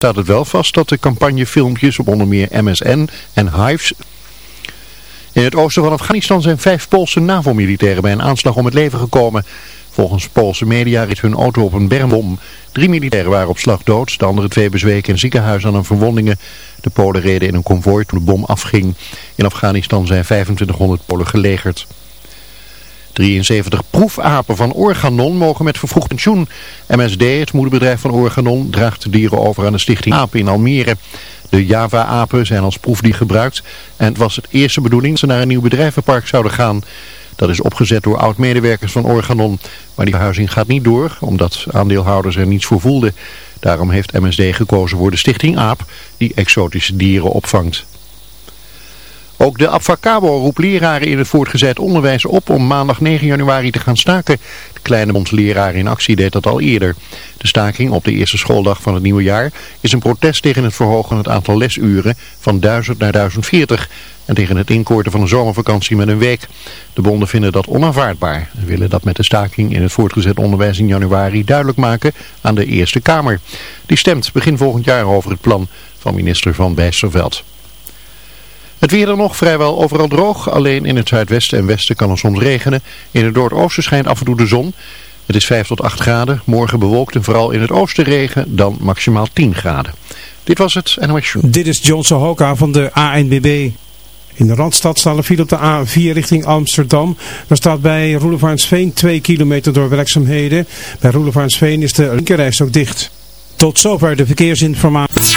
staat het wel vast dat de campagnefilmpjes op onder meer MSN en Hives... In het oosten van Afghanistan zijn vijf Poolse NAVO-militairen bij een aanslag om het leven gekomen. Volgens Poolse media reed hun auto op een bermbom. Drie militairen waren op slag dood, de andere twee bezweken in ziekenhuis aan hun verwondingen. De Polen reden in een konvooi toen de bom afging. In Afghanistan zijn 2500 Polen gelegerd. 73 proefapen van Organon mogen met vervroegd pensioen. MSD, het moederbedrijf van Organon, draagt de dieren over aan de stichting Apen in Almere. De Java-apen zijn als proefdier gebruikt en het was het eerste bedoeling dat ze naar een nieuw bedrijvenpark zouden gaan. Dat is opgezet door oud-medewerkers van Organon. Maar die verhuizing gaat niet door, omdat aandeelhouders er niets voor voelden. Daarom heeft MSD gekozen voor de stichting AAP, die exotische dieren opvangt. Ook de Abfacabo roept leraren in het voortgezet onderwijs op om maandag 9 januari te gaan staken. De kleine bond leraren in actie deed dat al eerder. De staking op de eerste schooldag van het nieuwe jaar is een protest tegen het verhogen van het aantal lesuren van 1000 naar 1040 en tegen het inkorten van een zomervakantie met een week. De bonden vinden dat onaanvaardbaar en willen dat met de staking in het voortgezet onderwijs in januari duidelijk maken aan de Eerste Kamer. Die stemt begin volgend jaar over het plan van minister Van Bijsterveld. Het weer er nog vrijwel overal droog. Alleen in het zuidwesten en westen kan er soms regenen. In het noordoosten schijnt af en toe de zon. Het is 5 tot 8 graden. Morgen bewolkt en vooral in het oosten regen. Dan maximaal 10 graden. Dit was het NOS Dit is John Sohoka van de ANBB. In de Randstad staan er file op de A4 richting Amsterdam. Daar staat bij Roelevarensveen 2 kilometer door werkzaamheden. Bij Roelevarensveen is de linkerreis ook dicht. Tot zover de verkeersinformatie.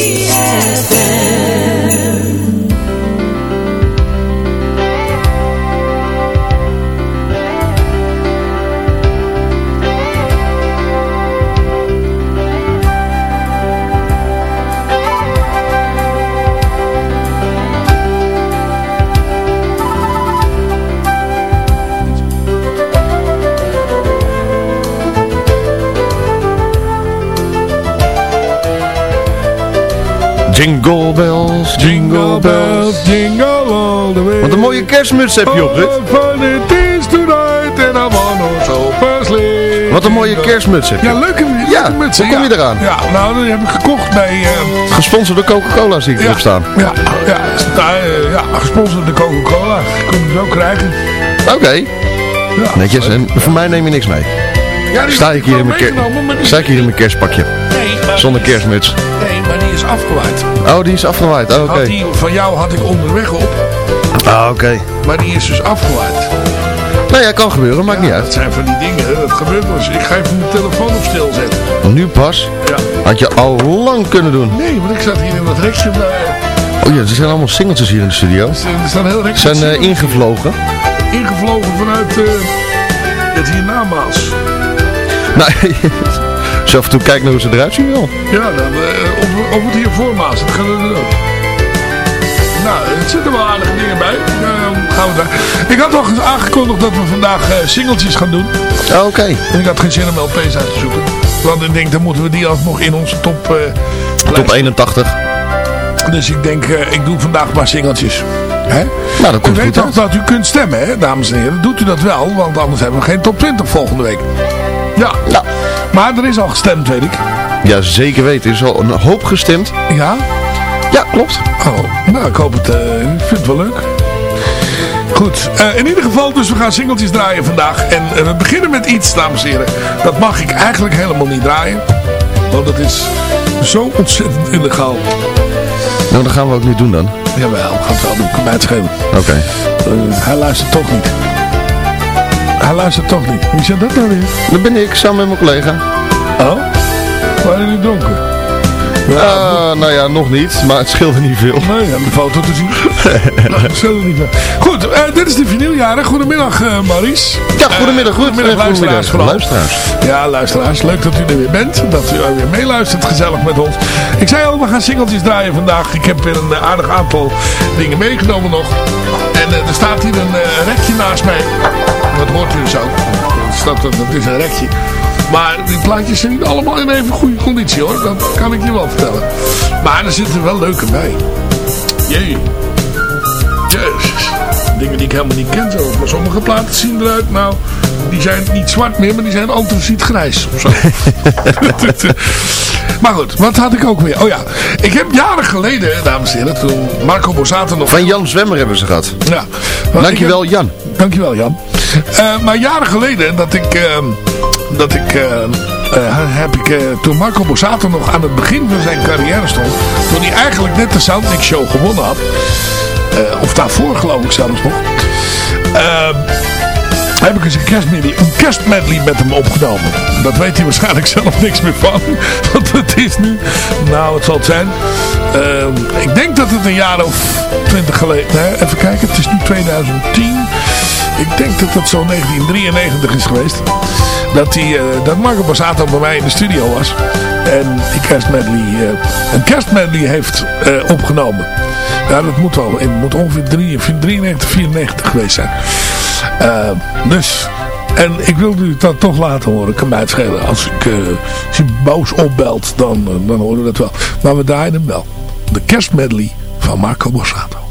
Jingle bells, jingle bells, jingle all the way. Wat een mooie kerstmuts heb je op, dit. Wat een mooie kerstmuts heb je. Ja, leuke, leuke Ja, mutsen. hoe kom je eraan? Ja, nou, die heb ik gekocht bij... eh, Gesponsord door Coca-Cola zie ik ja, erop staan. Ja, ja, sta- ja, gesponsord door Coca-Cola. Kun je hem zo krijgen. Oké, Ja, netjes. En voor mij neem je niks mee. Ja, Sta ik hier in mijn, ker sta ik hier in mijn kerstpakje. Nee, maar- Zonder kerstmuts. Nee, is afgewaaid. Oh, die is afgewaaid. Oh, Oké. Die, van jou had ik onderweg op, Ah, oké. maar die is dus afgewaaid. Nou ja, kan gebeuren. Maakt niet Ja, uit. zijn van die dingen, dat gebeurt wel eens. Ik ga even mijn telefoon op stil zetten. Nu pas. Ja. Had je al lang kunnen doen. Nee, want ik zat hier in dat rekje. eh, Oh ja, er zijn allemaal singeltjes hier in de studio. Er staan heel Ze rekje zijn eh, ingevlogen. ingevlogen vanuit eh, het hiernamaals. Af en toe kijkt naar hoe ze eruit zien wel. Ja, dan, uh, of, of het hier voor me zit, gaan we ook. Nou, er zitten wel aardige dingen bij. Uh, gaan we daar. Ik had al aangekondigd dat we vandaag uh, singeltjes gaan doen. Oh, Oké. En ik had geen zin om LP's uit te zoeken. Want ik denk, dan moeten we die alsnog in onze top... Uh, top 81. Dus ik denk, ik doe vandaag maar singeltjes. Hè? Nou, dat komt u weet toch dat u kunt stemmen, hè, dames en heren. Doet u dat wel, want anders hebben we geen top 20 volgende week. Ja. Nou. Maar er is al gestemd, weet ik. Ja, zeker weten. Er is al een hoop gestemd. Ja? Ja, klopt. Oh, nou, ik hoop het. Uh, ik vind het wel leuk. Goed, uh, in ieder geval, dus we gaan singeltjes draaien vandaag. En uh, we beginnen met iets, dames en heren. Dat mag ik eigenlijk helemaal niet draaien. Want dat is zo ontzettend illegaal. Nou, dat gaan we ook niet doen dan. Jawel, we gaan het wel doen. Kan mij het schelen. Oké. Okay. hij luistert toch niet. Hij luistert toch niet. Wie zegt dat nou weer? Dat ben ik, samen met mijn collega. Oh? Waren jullie dronken? Ja, uh, nou ja, nog niet, maar het scheelde niet veel. Nee, ja, de foto te zien. nou, het scheelde niet veel. Goed, uh, dit is de vinyljaren. Goedemiddag, uh, Maurice. Ja, goedemiddag. Goed. Goedemiddag, luisteraars vooral. Luisteraars. Ja, luisteraars. Leuk dat u er weer bent. Dat u weer meeluistert. Gezellig met ons. Ik zei al, we gaan singeltjes draaien vandaag. Ik heb weer een aardig aantal dingen meegenomen nog. En er staat hier een rekje naast mij. Dat hoort u dus ook. Dat, dat, dat is een rekje. Maar die plaatjes zijn niet allemaal in even goede conditie hoor. Dat kan ik je wel vertellen. Maar er zitten wel leuke bij. Jee. Jezus. Dingen die ik helemaal niet ken zo. Maar sommige platen zien eruit. Nou, die zijn niet zwart meer. Maar die zijn antraciet grijs. Of zo. maar goed, wat had ik ook weer? Oh ja, ik heb jaren geleden, dames en heren. Toen Marco Borsato nog... Van Jan Zwemmer hebben ze gehad. Ja. Dankjewel heb... Jan. Dankjewel Jan. Uh, maar jaren geleden dat ik... Uh, dat ik, uh, heb ik toen Marco Borsato nog aan het begin van zijn carrière stond. Toen hij eigenlijk net de Soundmix Show gewonnen had. of daarvoor geloof ik zelfs nog. heb ik eens een kerstmedley, een kerstmedley met hem opgenomen. Dat weet hij waarschijnlijk zelf niks meer van. Want het is nu, nou het zal het zijn. ik denk dat het een jaar of twintig geleden, even kijken, het is nu 2010. Ik denk dat dat zo 1993 is geweest. Dat, die, uh, dat Marco Bassato bij mij in de studio was. En die kerstmedley, uh, een kerstmedley heeft uh, opgenomen. Ja, dat moet. Het moet ongeveer 93, 94 geweest zijn. dus... En ik wilde u dat toch laten horen. Ik kan mij het schelen. Als, ik, je boos opbelt, dan, dan horen we dat wel. Maar we draaien hem wel. De kerstmedley van Marco Borsato.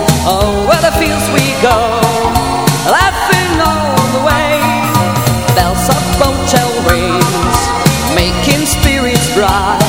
Oh, what a fields we go, laughing all the way. Bells of rings, making spirits bright.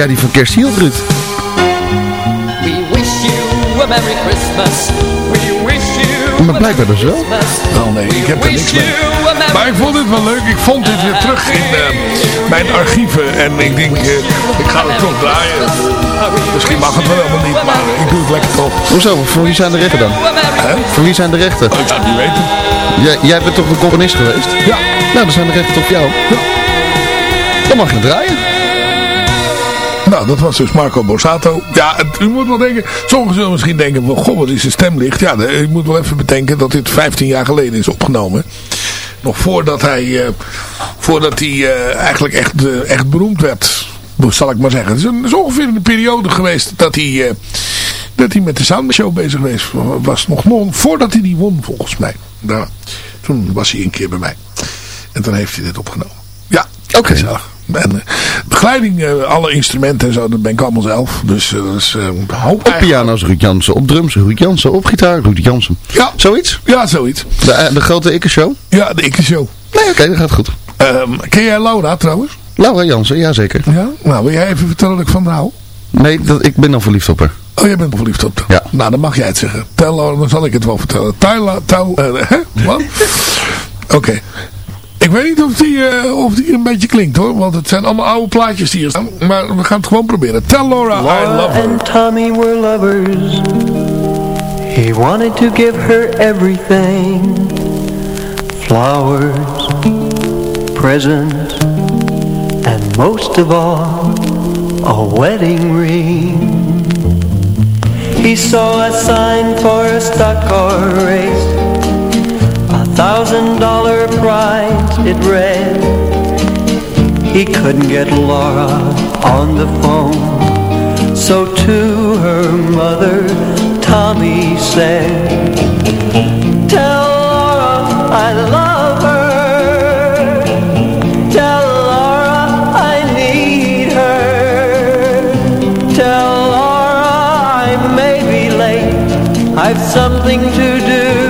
Jij die van kerst hield, Ruud. We wish you a Merry Christmas. We wish you maar blijkbaar dus wel. Oh nee, ik heb er niks mee. Maar ik vond dit wel leuk. Ik vond dit weer terug in uh, mijn archieven. En ik denk, uh, ik ga het toch draaien. Misschien mag het wel helemaal niet, maar ik doe het lekker toch. Hoezo? Voor wie zijn de rechten dan? Huh? Voor wie zijn de rechten? Ik zou het niet weten. Jij, jij bent toch de componist geweest? Ja. Nou, dan zijn de rechten toch jou. Ja. Dan mag je draaien. Nou, dat was dus Marco Borsato. Ja, u moet wel denken, sommigen zullen misschien denken, van, goh, wat is zijn stemlicht? Ja, u moet wel even bedenken dat dit 15 jaar geleden is opgenomen. Nog voordat hij, uh, voordat hij uh, eigenlijk echt, uh, echt beroemd werd, zal ik maar zeggen. Het is, een, is ongeveer in de periode geweest dat hij, dat hij met de Sound Show bezig was. was nog, nog voordat hij die won, volgens mij. Daar, toen was hij een keer bij mij. En toen heeft hij dit opgenomen. Ja, oké. Okay. En uh, begeleiding, uh, alle instrumenten en zo, dat ben ik allemaal zelf. Dus uh, dat is hoop Op piano's Ruud Jansen, op drums Ruud Jansen, op gitaar Ruud Jansen. Ja. Zoiets? Ja, zoiets. De, de grote Ikke-show? Ja, de Ikke-show. Nee, oké, okay, dat gaat goed. Um, ken jij Laura trouwens? Laura Jansen, ja zeker. Ja? Nou, wil jij even vertellen dat ik van hou? Nee, dat, ik ben al verliefd op haar. Oh, jij bent verliefd op haar? Ja. Nou, dan mag jij het zeggen. Tel, dan zal ik het wel vertellen. Tyla, tou, hè? Wat? Oké. Okay. Ik weet niet of die, uh, of die een beetje klinkt hoor. Want het zijn allemaal oude plaatjes die hier staan. Maar we gaan het gewoon proberen. Tell Laura, Laura I love her. and Tommy were lovers. He wanted to give her everything. Flowers, presents, and most of all, a wedding ring. He saw a sign for a stock car race thousand dollar prize it read. He couldn't get Laura on the phone. So to her mother Tommy said Tell Laura I love her. Tell Laura I need her. Tell Laura I may be late. I've something to do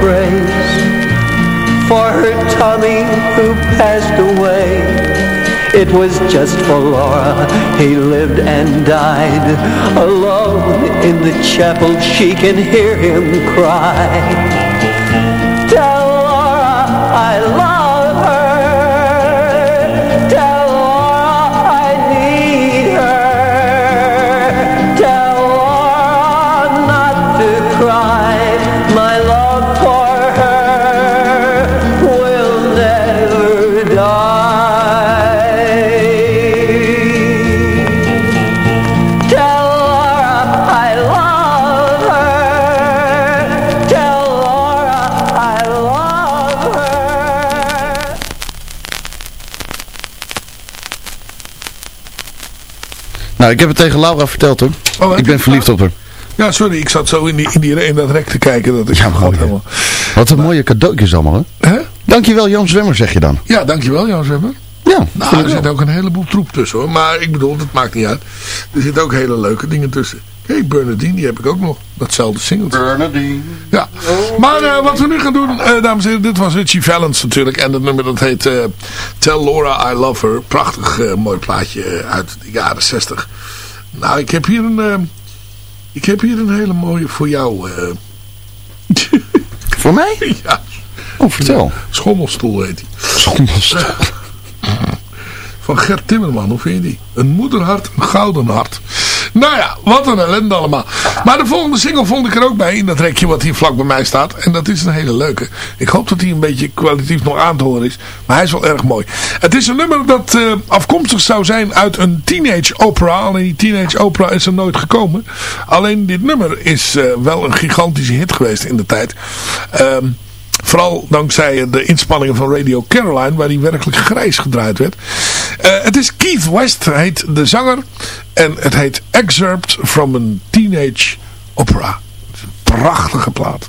Prays for her Tommy who passed away. It was just for Laura he lived and died. Alone in the chapel she can hear him cry. Ik heb het tegen Laura verteld hoor. Oh, ik ben verliefd op haar. Ja, sorry, ik zat zo in, die, in, die, in dat rek te kijken. Dat ik ja, gewoon helemaal... Wat een mooie cadeautjes allemaal, hè? hè? Dankjewel Jan Zwemmer, zeg je dan. Ja, dankjewel Jan Zwemmer. Ja, nou, er zit ook een heleboel troep tussen hoor. Maar ik bedoel, dat maakt niet uit. Er zitten ook hele leuke dingen tussen. Hé, hey, Bernadine, die heb ik ook nog. Datzelfde singeltje. Bernadine. Ja. Maar uh, wat we nu gaan doen, uh, dames en heren, dit was Richie Valens natuurlijk. En dat nummer dat heet uh, Tell Laura I Love Her. Prachtig mooi plaatje uit de jaren 60. Nou, ik heb hier een... Uh, ik heb hier een hele mooie voor jou. Uh. voor mij? Ja. Oh, vertel. Schommelstoel heet hij. Schommelstoel. Van Gert Timmerman, hoe vind je die? Een moederhart, een gouden hart. Nou ja, wat een ellende allemaal. Maar de volgende single vond ik er ook bij in dat rekje wat hier vlak bij mij staat. En dat is een hele leuke. Ik hoop dat hij een beetje kwalitatief nog aan te horen is. Maar hij is wel erg mooi. Het is een nummer dat uh, afkomstig zou zijn uit een teenage opera. Alleen die teenage opera is er nooit gekomen. Alleen dit nummer is uh, wel een gigantische hit geweest in de tijd. Ehm Vooral dankzij de inspanningen van Radio Caroline, waar hij werkelijk grijs gedraaid werd. Uh, het is Keith West, heet de zanger. En het heet Excerpt from a Teenage Opera. Prachtige plaat.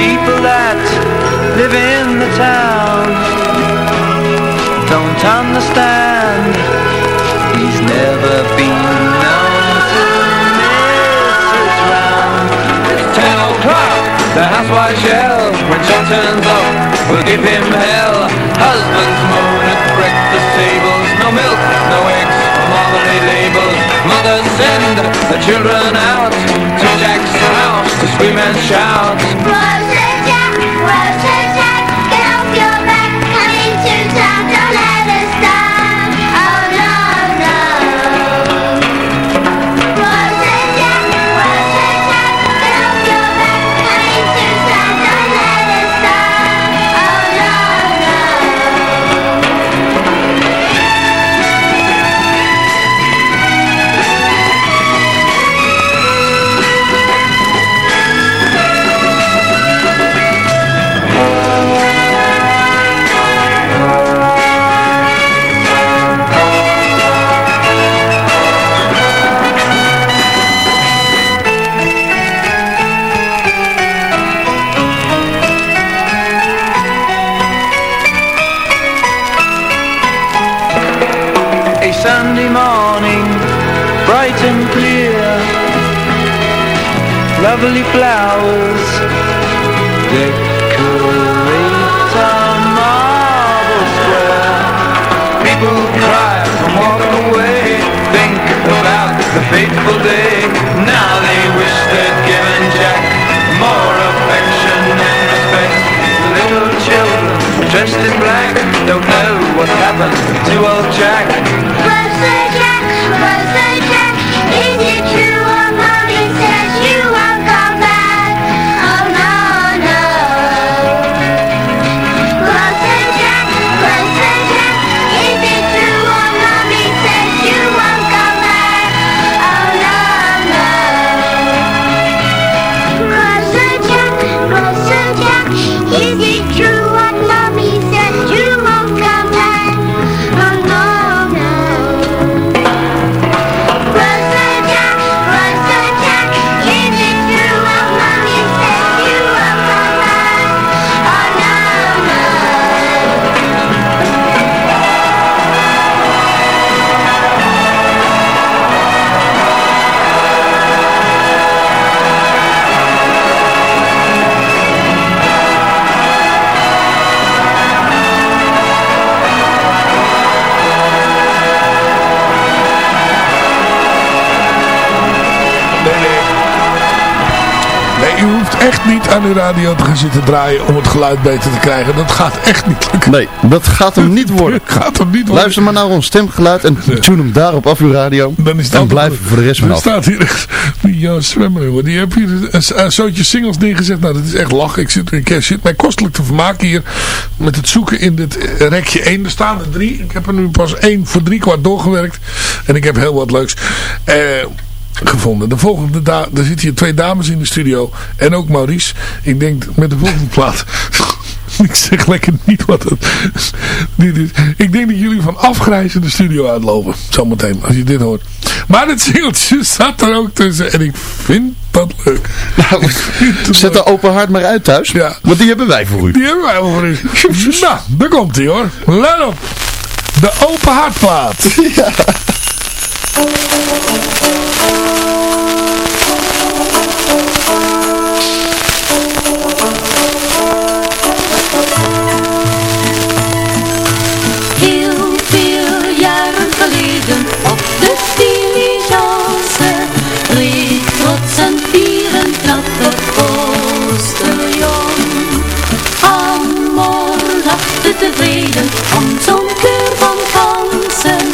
people live in the town don't understand. He's never been known to miss his round. It's ten o'clock, the housewife yell. When John turns up, we'll give him hell. Husbands moan at breakfast tables. No milk, no eggs, marmalade labels. Mothers send the children out To Jack's house scream and shout. Niet aan uw radio te gaan zitten draaien om het geluid beter te krijgen. Dat gaat echt niet lukken. Nee, dat gaat hem niet worden. gaat hem niet worden. Luister maar naar ons stemgeluid en tune hem daarop af uw radio. Dan is en blijf voor de rest Er vanaf. staat hier Jan Zwemmer, jongen. Die heb hier een, een zootje singles neergezet. Nou, dat is echt lachen. Ik zit, ik zit mij kostelijk te vermaken hier met het zoeken in dit rekje 1. Er staan er drie. Ik heb er nu pas één voor drie kwart doorgewerkt. En ik heb heel wat leuks eh, gevonden. De volgende da er zitten hier twee dames in de studio. En ook Maurice. Ik denk met de volgende plaat... Ik zeg lekker niet wat het dit is. Ik denk dat jullie van afgrijzen de studio uitlopen. Zometeen, als je dit hoort. Maar het singeltje staat er ook tussen. En ik vind dat leuk. Nou, zet de open hart maar uit thuis. Ja. Want die hebben wij voor u. Die hebben wij voor u. nou, daar komt hij hoor. Let op. De open hartplaat. Heel om zo'n keur van kansen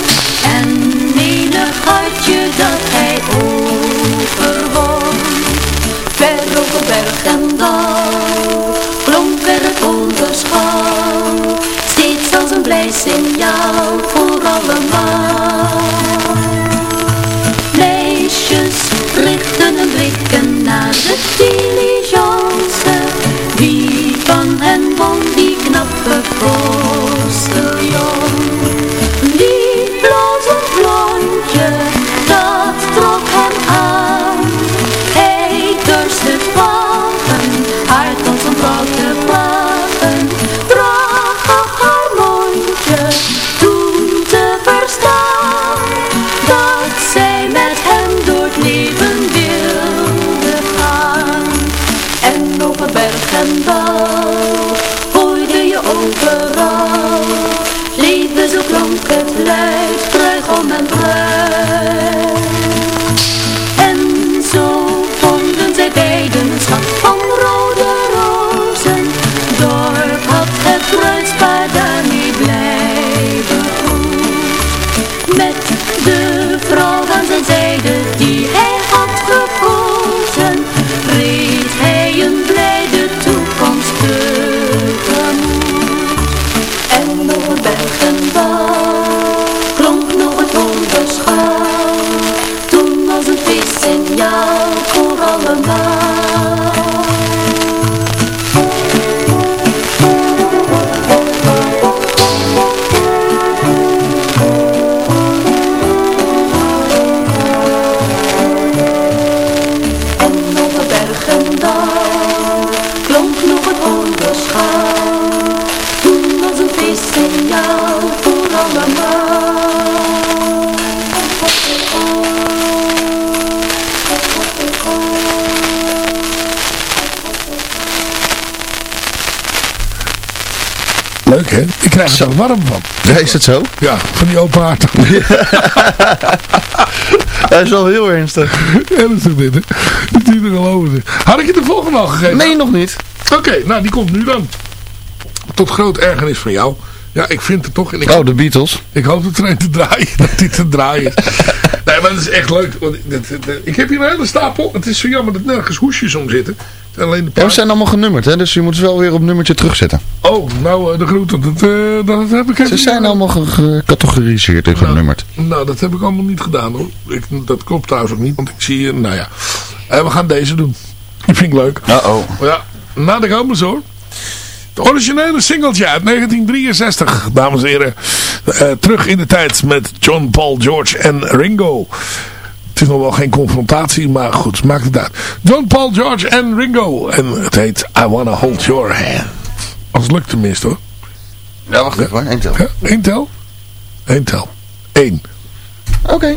en menig hartje dat hij overwon. Ver over berg en dal klonk er het onderschal, steeds als een blij signaal voor allemaal. Meisjes richten hun blikken naar de diligence, Leuk hè? Ik krijg er warm van. Ja, is het zo? Ja, van die open haard. Hij is wel heel ernstig. Ernstig dit hè? Dat is niet te geloven. Had ik je de volgende al gegeven? Nee, nog niet. Oké, nou die komt nu dan. Tot groot ergernis van jou. Ja, ik vind het toch... En ik, Oh, de Beatles. ik hoop dat er een te draaien, dat die te draaien is. nee, maar dat is echt leuk. Want dat- dat- dat- ik heb hier een hele stapel. Het is zo jammer dat nergens hoesjes om zitten. Alleen de Ja, paar... we zijn allemaal genummerd, hè? Dus je moet ze wel weer op nummertje terugzetten. Oh, nou eh, de groeten. Dat, eh, dat heb ik Ze zijn allemaal ge- gecategoriseerd en genummerd. Nou, dat heb ik allemaal niet gedaan hoor. Ik, dat klopt trouwens ook niet, want ik zie nou ja. Eh, we gaan deze doen. Die vind ik leuk. Uh-oh. Ja, nou daar komen ze hoor. Het originele singeltje uit 1963, dames en heren. Terug in de tijd met John, Paul, George en Ringo. Het is nog wel geen confrontatie, maar goed, maakt het uit. John, Paul, George en Ringo. En het heet I Wanna Hold Your Hand. Als het lukt tenminste hoor. Ja, wacht even hoor. Eén tel. Ja, Eén tel? Eén tel. Eén. Oké.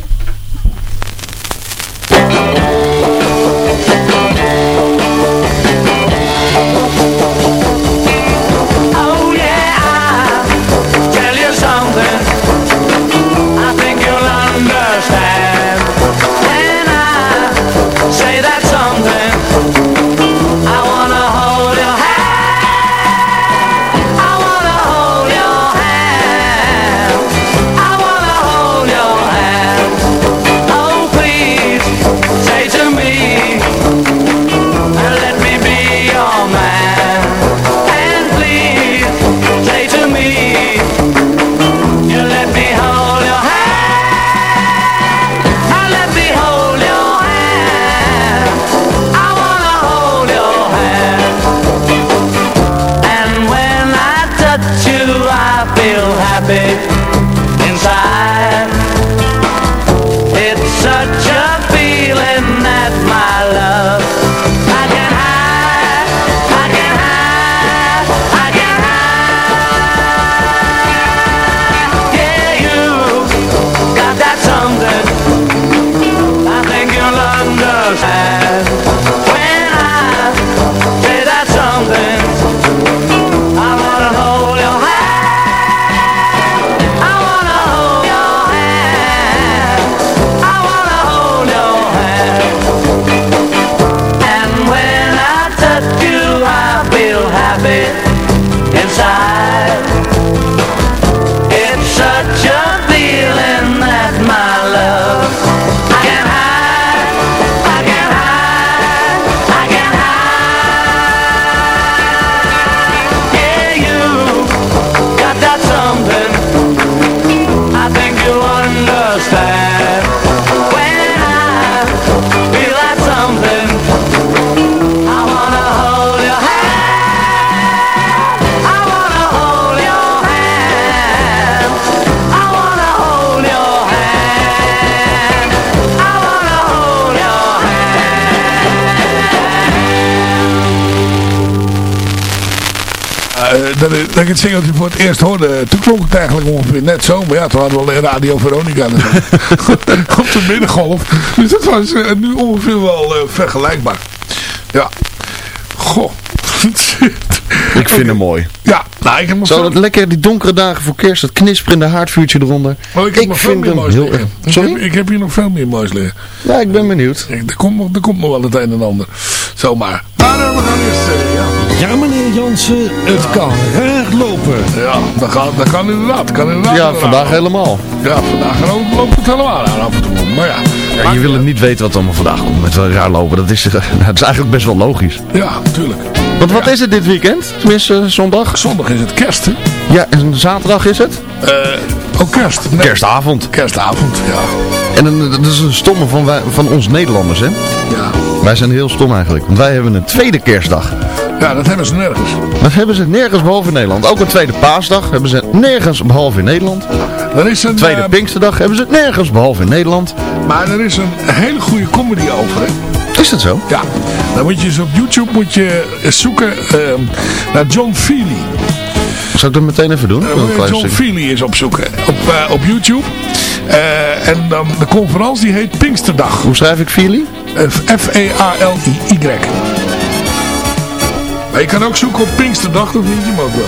Dat, ik- het singeltje voor het eerst hoorde, toen klonk het eigenlijk ongeveer net zo. Maar ja, toen hadden we alleen Radio Veronica op de middengolf. Dus dat was eh, nu ongeveer wel eh, vergelijkbaar. Ja. Goh. Ik vind hem mooi. Ja, nou ik heb nog Zo dat lekker die donkere dagen voor kerst, dat knisperende haardvuurtje eronder. Oh, ik heb nog veel vind meer moois heel liggen. erg. Ik heb, Sorry? ik heb hier nog veel meer moois liggen. Ja, ik ben benieuwd. Er komt, nog, er komt nog wel het een en ander. Zomaar. Maar eh, we gaan eerst... eh, ja. Meneer Jansen, het kan raar lopen. Ja, dat kan, dat kan inderdaad. Kan inderdaad Ja, vandaag helemaal. Ja, vandaag loopt- loopt het helemaal aan af en toe. Maar ja. Ja, je wil het niet weten wat er allemaal vandaag komt met wel raar lopen. Dat is, eh, dat is eigenlijk best wel logisch. Ja, natuurlijk. Want wat is het dit weekend? Tenminste, eh, zondag? Zondag is het kerst, hè? Ja, en zaterdag is het? Eh, oh, kerst. Nee. Kerstavond. Kerstavond, ja. En dat is een stomme van, wij, van ons Nederlanders, hè? Ja. Wij zijn heel stom eigenlijk. Want wij hebben een tweede kerstdag. Ja, dat hebben ze nergens. Dat hebben ze nergens behalve in Nederland. Ook een tweede paasdag hebben ze nergens behalve in Nederland. Er is een, Tweede eh, Pinksterdag hebben ze nergens behalve in Nederland. maar er is een hele goede comedy over, hè? Is dat zo? Ja. Dan moet je eens op YouTube moet je zoeken eh, naar John Feely. Zal ik dat meteen even doen? Uh, klein John. Feely eens opzoeken op, eh, op YouTube. Eh, en dan de conferentie die heet Pinksterdag. Hoe schrijf ik Feely? Eh, F-E-A-L-I-Y. Maar je kan ook zoeken op Pinksterdag, dat vind je hem ook wel.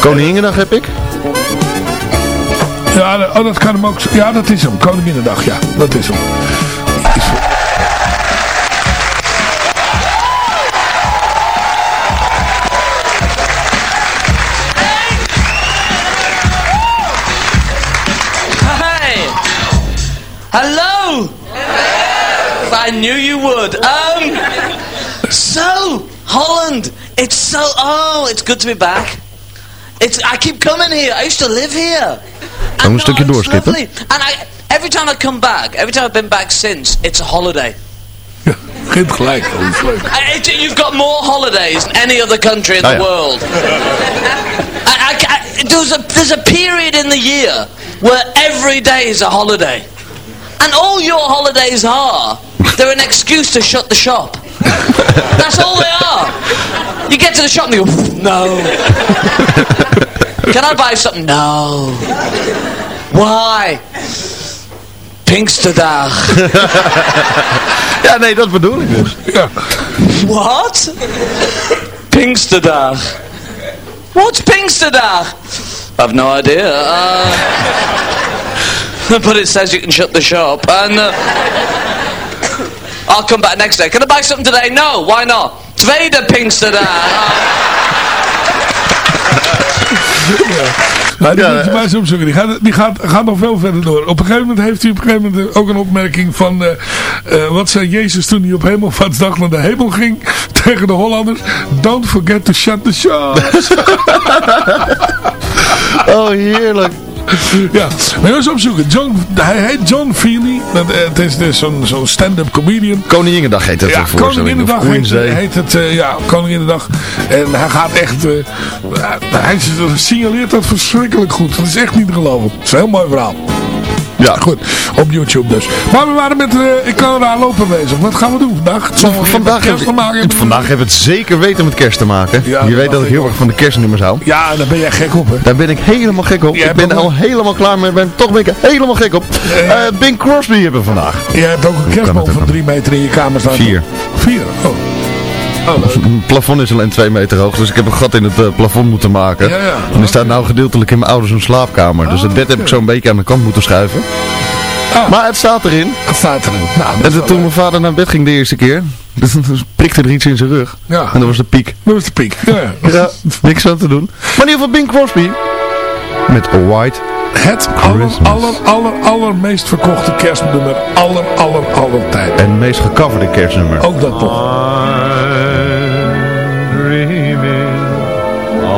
Koninginnedag heb ik. Ja, dat- oh, dat kan hem ook. Ja, dat is hem. Koninginnedag, ja. Dat is hem. Hello! I knew you would. Um, so, Holland, it's so, oh, it's good to be back. It's, I keep coming here. I used to live here. Dan een stukje It's doorskippen. lovely. And I, every time I come back, every time I've been back since, it's a holiday. Begint gelijk. Dat is it, you've got more holidays than any other country in Oh, the yeah. world. I, I, I, there's, a, there's a period in the year where every day is a holiday. And all your holidays are, they're an excuse to shut the shop. That's all they are. You get to the shop and you go, no. Can I buy something? No. Why? Pinksterdag. Ja, nee, dat bedoel ik dus. Ja. What? Pinksterdag. What's Pinksterdag? I've no idea. Uh, but it says you can shut the shop, and uh, I'll come back next day. Can I buy something today? No. Why not? Tweede Pinksterdag. Maar die Ja, moet je maar eens opzoeken. Die, gaat, die gaat, gaat nog veel verder door. Op een gegeven moment heeft hij op een gegeven moment ook een opmerking van... eh, eh, wat zei Jezus toen hij op hemelvaartsdag naar de hemel ging tegen de Hollanders? Don't forget to shut the shops. Oh, heerlijk. ja, maar eens opzoeken. John, hij heet John Feely. Dat, eh, het is dus zo'n stand-up comedian. Koninginnedag heet Ja, een voorstelling. Of Koninginnedag heet, heet het, eh, ja, Koninginnedag. En hij gaat echt, eh, hij signaleert dat verschrikkelijk goed. Dat is echt niet te geloven. Het is een heel mooi verhaal. Ja. Goed, op YouTube dus. Maar we waren met, eh ik kan raar lopen bezig. Wat gaan we doen vandaag? Zal Vandaag, kerst te maken heb, hebben. vandaag hebben we het zeker weten met kerst te maken. Ja, je weet dat ik heel erg van de kerstnummers hou. Ja, daar ben jij gek op, hè? Daar ben ik helemaal gek op. Jij ik ben al een- helemaal klaar mee. Ben, toch ben ik helemaal gek op. Eh Bing Crosby hebben we vandaag. Jij hebt ook een kerstboom van ook? drie meter in je kamer staan. Vier. Vier? Oh. Oh. Het plafond is alleen twee meter hoog, dus ik heb een gat in het eh, plafond moeten maken. Ja, ja. En die staat nou gedeeltelijk in mijn ouders hun slaapkamer. Dus het bed heb ik zo'n beetje aan de kant moeten schuiven. Ah. Maar het staat erin. Het staat erin. Nou, dat En toen leuk. mijn vader naar bed ging de eerste keer, dus prikte er iets in zijn rug. Ja. En dat was de piek. Dat was de piek. Ja, ja. Ja, niks aan te doen. Maar in ieder geval Bing Crosby. Met A White. Het aller, Christmas. aller, aller, allermeest verkochte kerstnummer aller, aller, aller tijd. En meest gecoverde kerstnummer. Ook dat toch.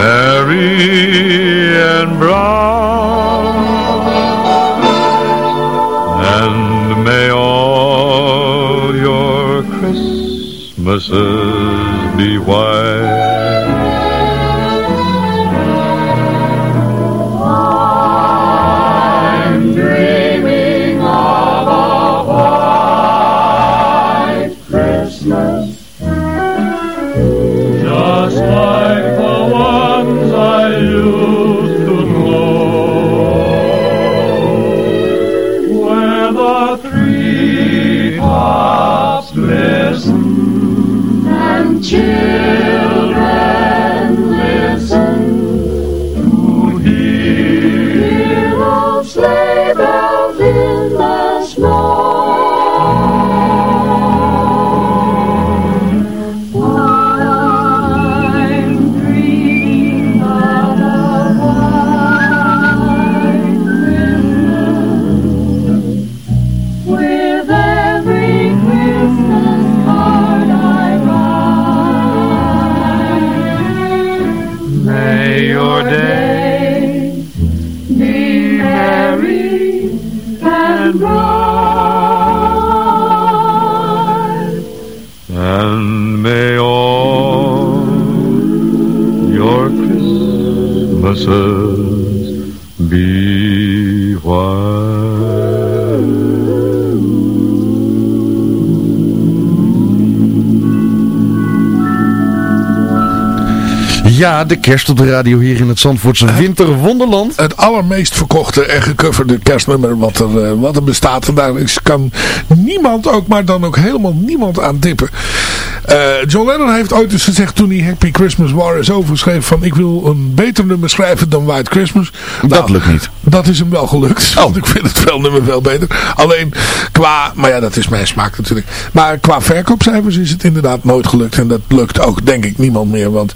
merry and bright, and may all your Christmases be white. De kerst op de radio hier in het Zandvoortse Winterwonderland. Het allermeest verkochte en gecoverde kerstnummer wat er, eh, wat er bestaat. En daar kan niemand ook, maar dan ook helemaal niemand aan tippen. Eh, John Lennon heeft ooit eens gezegd toen hij Happy Christmas War is overschreef van ik wil een beter nummer schrijven dan White Christmas. Dat Nou, lukt niet. Dat is hem wel gelukt. Want ik vind het veel nummer veel beter. Alleen qua, maar ja dat is mijn smaak natuurlijk. Maar qua verkoopcijfers is het inderdaad nooit gelukt. En dat lukt ook denk ik niemand meer. Want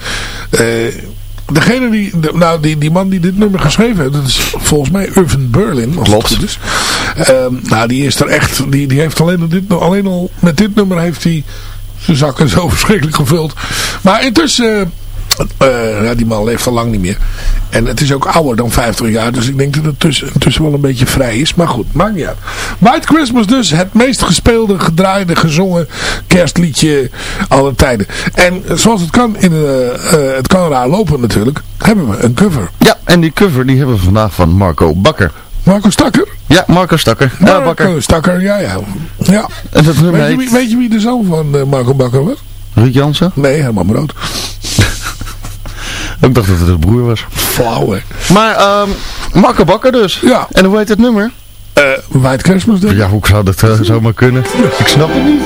degene die, nou die, die man die dit nummer geschreven heeft. Dat is volgens mij Irvin Berlin. Als Klopt. het goed is. Ehm, nou die is er echt. Die, die heeft alleen al, dit, alleen al met dit nummer heeft hij zijn zakken zo verschrikkelijk gevuld. Maar intussen... eh, ja, die man leeft al lang niet meer. En het is ook ouder dan 50 jaar. Dus ik denk dat het tussen, intussen wel een beetje vrij is. Maar goed, maakt niet uit. White Christmas dus. Het meest gespeelde, gedraaide, gezongen kerstliedje aller tijden. En zoals het kan, in, eh, eh, het kan raar lopen natuurlijk. Hebben we een cover. Ja, en die cover die hebben we vandaag van Marco Bakker. Marco Stakker? Ja, Marco Stakker. Ja, Marco Bakker. Stakker, ja ja. ja. En dat nummer Weet je, weet je wie de zoon van Marco Bakker was? Ruud Jansen. Nee, Herman Brood. Ik dacht dat het een broer was. Flauw hè. Maar ehm Marco Bakker dus. Ja. En hoe heet het nummer? Eh, White Christmas denk ik. Ja, hoe zou dat eh, zomaar kunnen? Ik snap het niet.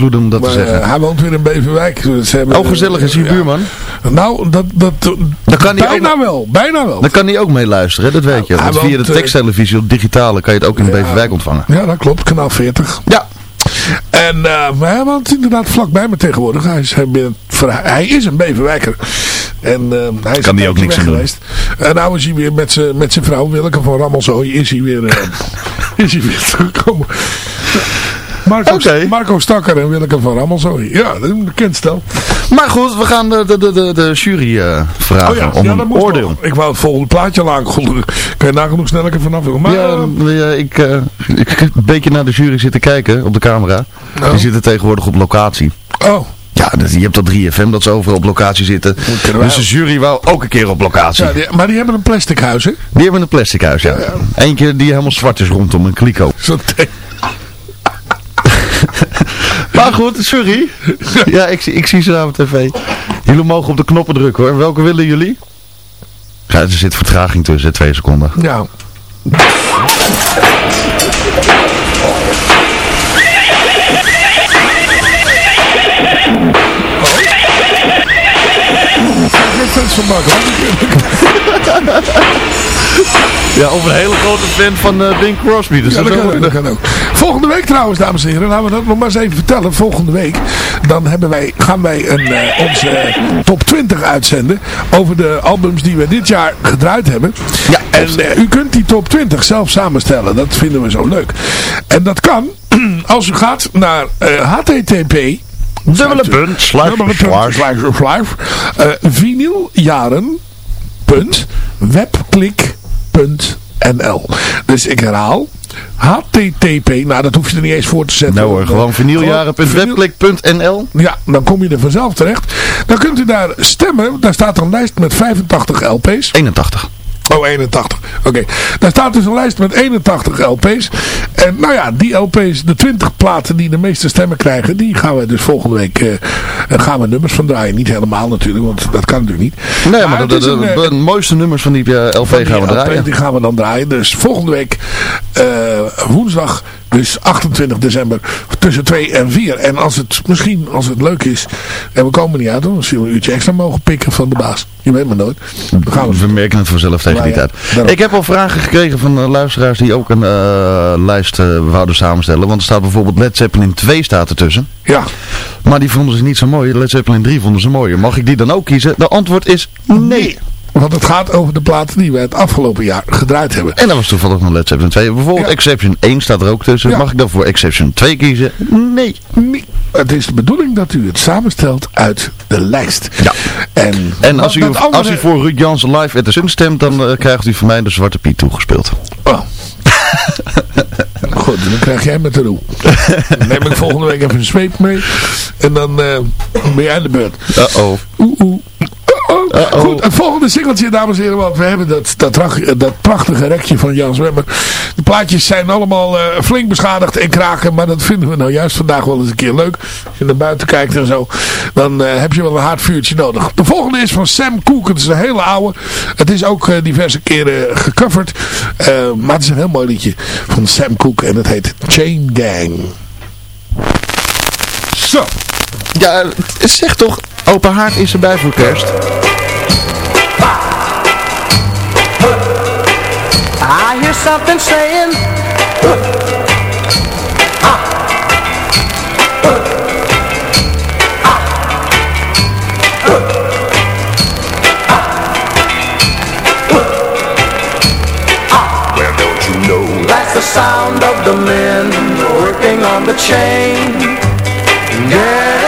Beïnvloeden om dat Maar, te zeggen. eh, hij woont weer in Beverwijk. Hebben, oh, gezellig is je ja. buurman. Nou, dat, dat, Dan kan hij bijna ook, wel. Bijna wel. dan kan hij ook meeluisteren, hè? dat weet je. hij Want via de eh, teksttelevisie op digitale kan je het ook in Beverwijk ontvangen. Ja, dat klopt. Kanaal 40. Ja. En maar hij woont inderdaad vlakbij me tegenwoordig. Hij is, hij, binnen- hij is een Beverwijker. En hij is Kan die ook niks doen. geweest. En nou is hij weer met zijn met zijn vrouw Willeke van Rammelzooi. Is hij weer, is hij weer teruggekomen. Marco, Stakker en Willeke van Rammelzooi. Ja, een bekend stel. Maar goed, we gaan de, de, de, de, jury eh, vragen Oh ja, om ja, dat een oordeel. nog. Ik wou het volgende plaatje al aankondigen. Kan je nagenoeg snel even vanaf willen. Maar ja, eh, wil ik, eh, ik heb een beetje naar de jury zitten kijken op de camera. Oh. Die zitten tegenwoordig op locatie. oh, Ja, je hebt dat 3FM dat ze overal op locatie zitten. Dus de jury wou ook een keer op locatie. ja, die- maar die hebben een plastic huis, hè? Die hebben een plastic huis, ja. Eentje die helemaal zwart is rondom, een kliko. Zo'n Maar goed, sorry. Ja, ik, zie- ik zie ze op tv. Jullie mogen op de knoppen drukken hoor. Welke willen jullie? Ja, er zit vertraging tussen, twee seconden. Ja. Makkelijk. Ja, of een hele grote fan van eh Bing Crosby. Dus Ja, dat kan, ook- ook, dat kan ook. Volgende week trouwens, dames en heren, laten we dat nog maar eens even vertellen. Volgende week, dan hebben wij, gaan wij een, eh, onze eh, top 20 uitzenden over de albums die we dit jaar gedraaid hebben. Ja, en u kunt die top 20 zelf samenstellen. Dat vinden we zo leuk. En dat kan als u gaat naar http Dubbele punt, slash, slash. slash, slash, vinyljaren punt webklik.nl Dus ik herhaal. HTTP, nou dat hoef je er niet eens voor te zetten. Nou hoor, gewoon vinyljaren.webklik.nl Ja, dan kom je er vanzelf terecht. Dan kunt u daar stemmen. Daar staat een lijst met 85 LP's. 81. Oh, 81. Oké. Daar staat dus een lijst met 81 LP's. En nou ja, die LP's, de 20 platen die de meeste stemmen krijgen, die gaan we dus volgende week eh, gaan we nummers van draaien. Niet helemaal natuurlijk, want dat kan natuurlijk niet. Nee, maar, het de, de, een, de- eh, de mooiste nummers van die LP van die gaan we LP, draaien. Die gaan we dan draaien. Dus volgende week woensdag, dus 28 december, tussen 2 en 4. En als het misschien, als het leuk is, en we komen niet uit, dan zullen we een uurtje extra mogen pikken van de baas. Je weet maar nooit. Dan gaan we We merken het vanzelf tegen die tijd. Ik heb al vragen gekregen van eh, luisteraars die ook een eh, lijst eh, wouden samenstellen. Want er staat bijvoorbeeld Led Zeppelin 2 staat ertussen. Ja. Maar die vonden ze niet zo mooi. Led Zeppelin 3 vonden ze mooier. Mag ik die dan ook kiezen? De antwoord is nee. Want het gaat over de platen die we het afgelopen jaar gedraaid hebben. En dat was toevallig nog Led Zeppelin 2. Bijvoorbeeld Ja. Exception 1 staat er ook tussen. Ja. Mag ik dan voor Exception 2 kiezen? Nee. Nee. Het is de bedoeling dat u het samenstelt uit de lijst. Ja. En, En als u, andere- als u voor Ruud Jansen live at the Sun stemt, dan eh, krijgt u van mij de Zwarte Piet toegespeeld. Oh. Goed, dan krijg jij met de roe. Dan neem ik volgende week even een zweep mee. En dan eh, ben jij aan de beurt. Uh-oh. Oeh, oeh. Uh-oh. Goed, het volgende singeltje, dames en heren, want we hebben dat, dat, rach- dat prachtige rekje van Jan Zwemmer. De plaatjes zijn allemaal eh, flink beschadigd en kraken, maar dat vinden we nou juist vandaag wel eens een keer leuk. Als je naar buiten kijkt en zo, dan eh, heb je wel een hard vuurtje nodig. De volgende is van Sam Cooke, het is een hele oude. Het is ook eh, diverse keren gecoverd, maar het is een heel mooi liedje van Sam Cooke en het heet Chain Gang. Zo. Ja, zeg toch, open haard is erbij voor kerst. I hear something saying. Well, don't you know? That's the sound of the men working on the chain gang.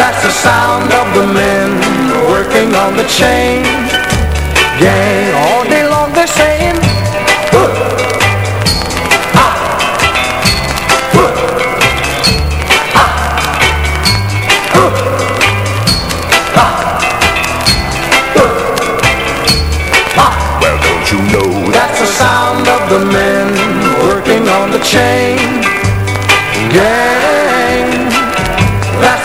That's the sound of the men working on the chain gang. All day long they're saying. "Huh, ah, huh, ah, huh, ah, huh, ah." Well, don't you know? That's the sound of the men working on the chain gang.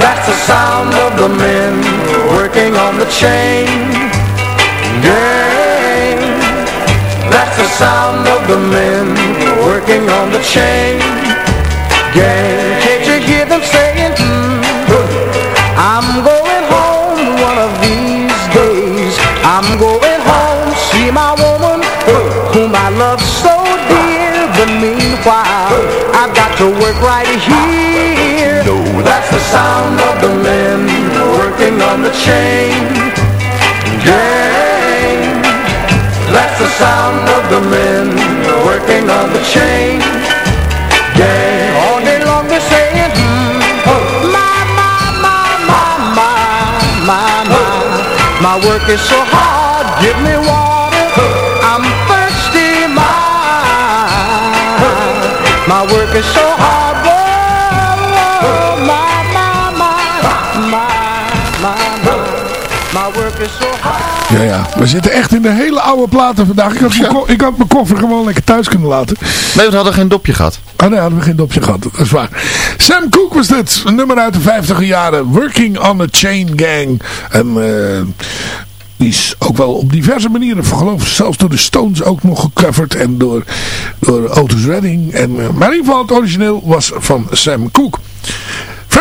that's the sound of the men working on the chain gang. That's the sound of the men working on the chain gang. Can't you hear them saying, mm, I'm going home one of these days. I'm going home, see my woman whom I love so dear. But meanwhile, I've got to work right here. Sound of the men working on the chain gang. That's the sound of the men working on the chain gang. All day long they're saying, mm, my, my, my, my, my, my, my. My work is so hard, give me water. I'm thirsty, my. My work is so hard, Ja, ja. We zitten echt in de hele oude platen vandaag. Ik had, ik had mijn koffer gewoon lekker thuis kunnen laten. Nee, we hadden geen dopje gehad. Oh nee, hadden we geen dopje gehad. Dat is waar. Sam Cooke was dit. Een nummer uit de 50 jaren. Working on a Chain Gang. En eh, die is ook wel op diverse manieren, ik geloof zelfs door de Stones ook nog gecoverd. En door, door Otis Redding. En, eh, maar in ieder geval het origineel was van Sam Cooke.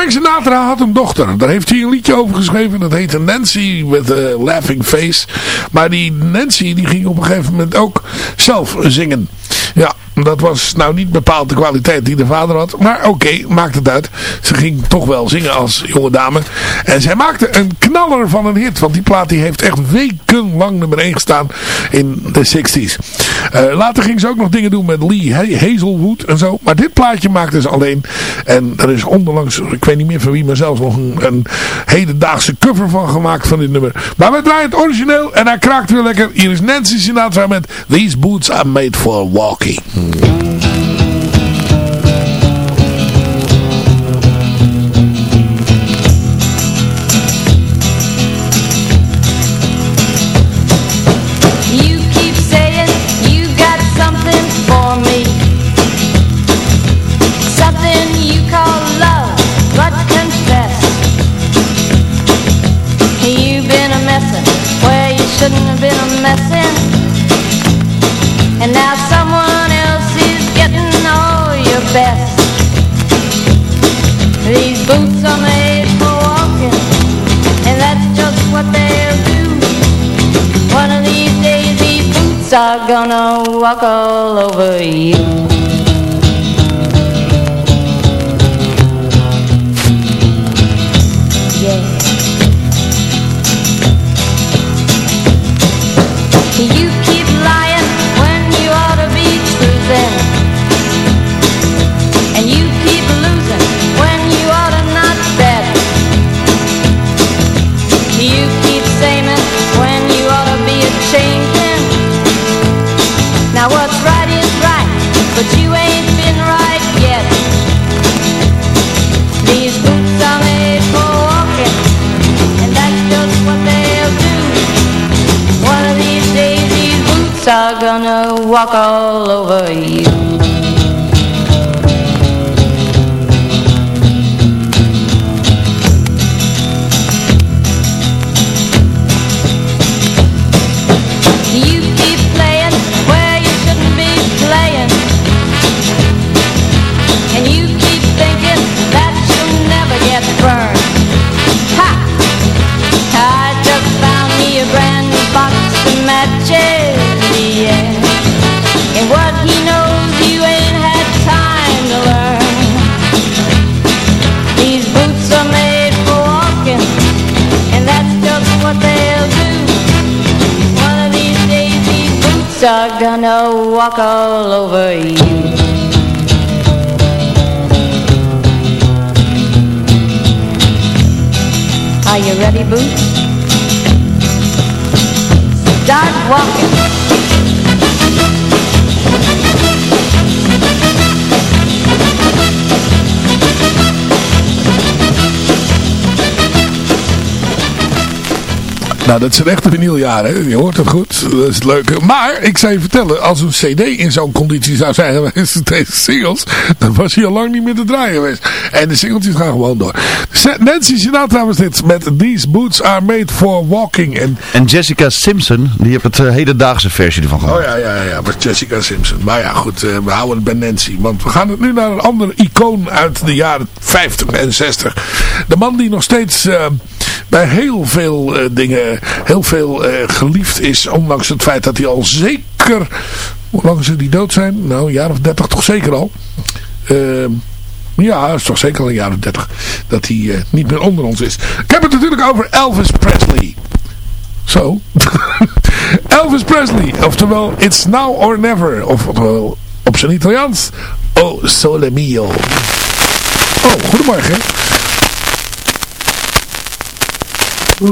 Frank Sinatra had een dochter. Daar heeft hij een liedje over geschreven. Dat heette Nancy with a Laughing Face. Maar die Nancy die ging op een gegeven moment ook zelf zingen. Ja, dat was nou niet bepaald de kwaliteit die de vader had. Maar oké, maakt het uit. Ze ging toch wel zingen als jonge dame. En zij maakte een knaller van een hit. Want die plaat die heeft echt wekenlang nummer 1 gestaan in de 60s. Eh, later ging ze ook nog dingen doen met Lee Ha- Hazelwood en zo. Maar dit plaatje maakte ze alleen. En er is onderlangs, ik weet niet meer van wie, maar zelfs nog een, een hedendaagse cover van gemaakt van dit nummer. Maar we draaien het origineel en hij kraakt weer lekker. Hier is Nancy Sinatra met These Boots Are Made For Walking. You gonna walk all over you. Walk all over you. Are gonna walk all over you. Are you ready, boots? Start walking. Nou, dat zijn echte vinyljaren, hè? je hoort het goed. Dat is het leuke. Maar, ik zou je vertellen, als een cd in zo'n conditie zou zijn geweest, deze singles, dan was hij al lang niet meer te draaien geweest. En de singeltjes gaan gewoon door. Nancy Sinatra was dit met These Boots Are Made For Walking. En, En Jessica Simpson, die heeft het eh, hedendaagse versie ervan gemaakt. oh ja, ja, ja, was Jessica Simpson. Maar ja, goed, eh, we houden het bij Nancy. Want we gaan het nu naar een ander icoon uit de jaren 50 en 60. De man die nog steeds eh, bij heel veel eh, dingen heel veel eh, geliefd is. Ondanks het feit dat hij al zeker... Hoe lang zou die dood zijn? Nou, een jaar of dertig toch zeker al. Ehm, ja, is toch zeker al een jaar of dertig dat hij eh, niet meer onder ons is. Ik heb het natuurlijk over Elvis Presley. Zo. Elvis Presley. Oftewel, It's Now or Never. Of oftewel, op zijn Italiaans. Oh, sole mio. Oh, goedemorgen. It's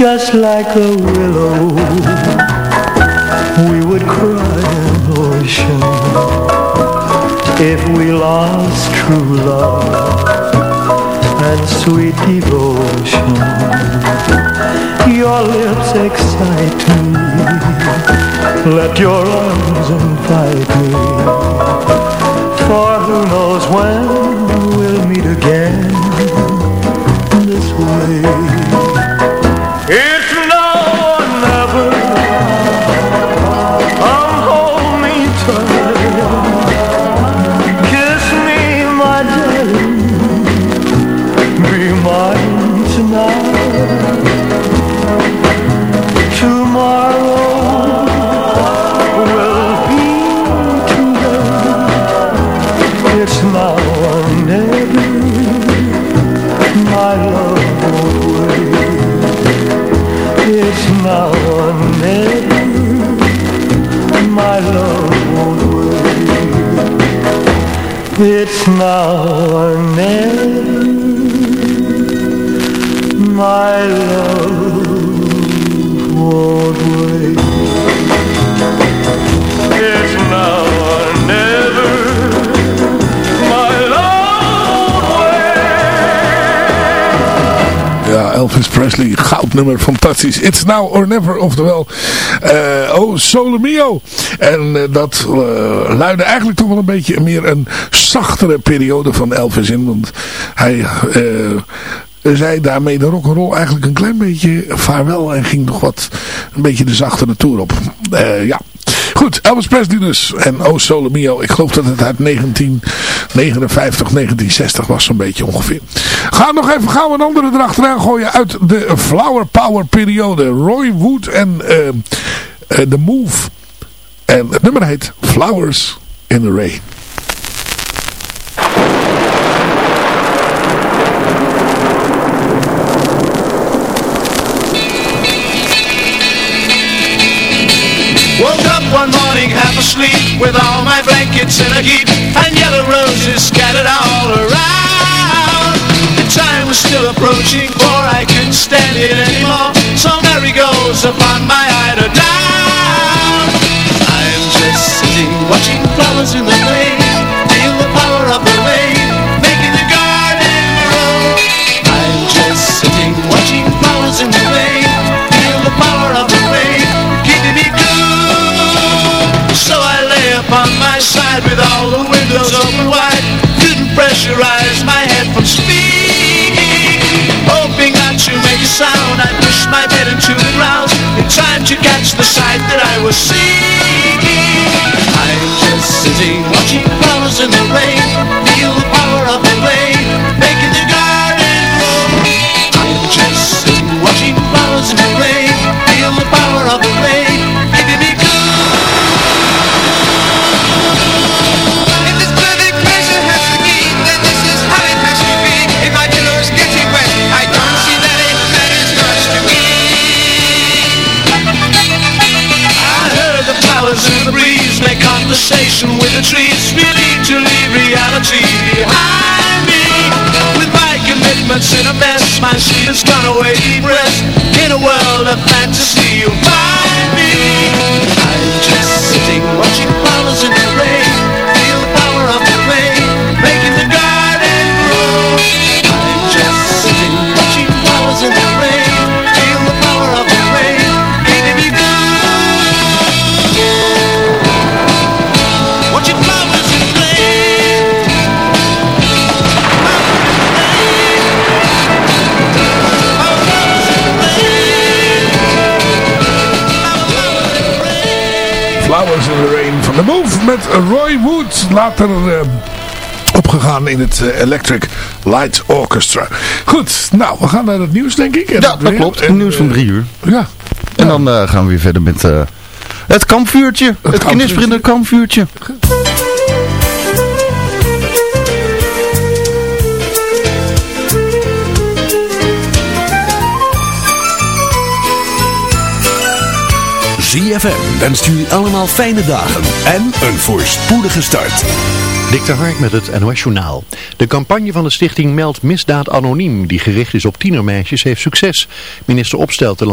just like a willow. We would cry an ocean if we lost true love and sweet devotion. Your lips excite me. Let your arms invite me. Presley, goudnummer, fantastisch. It's now or never, oftewel, eh, oh, Sole Mio. En eh, dat uh, luidde eigenlijk toch wel een beetje meer een zachtere periode van Elvis in. Want hij zei daarmee de rock'n'roll eigenlijk een klein beetje vaarwel. En ging nog wat, een beetje de zachtere tour op. ja. Goed, Elvis Presley dus. En O Sole Mio. Ik geloof dat het uit 1959, 1960 was zo'n beetje ongeveer. Gaan nog even, gaan we een andere erachteraan gooien uit de Flower Power periode. Roy Wood en uh, uh, The Move. En het nummer heet Flowers in the Rain. Asleep with all my blankets in a heap and yellow roses scattered all around. The time was still approaching, for I couldn't stand it anymore. So Mary goes upon my eider down. I'm just sitting watching flowers in the rain, feel the power of the my with all the windows open wide, couldn't pressurize my head from speaking. Hoping not to make a sound, I pushed my bed into the ground in time to catch the sight that I was seeking. I'm just sitting watching flowers in the rain, Roy Wood. Later eh, opgegaan in het eh, Electric Light Orchestra. Goed, nou, we gaan naar het nieuws denk ik. En Ja, dat weer. klopt. En, Het nieuws van eh, drie uur. Ja. En dan gaan we weer verder met het kampvuurtje. Het, het kampvuurtje. knisperende kampvuurtje. ZFM wenst u allemaal fijne dagen en een voorspoedige start. Dick de Hark met het NOS Journaal. De campagne van de stichting Meld Misdaad Anoniem, die gericht is op tienermeisjes, heeft succes. Minister Opstelten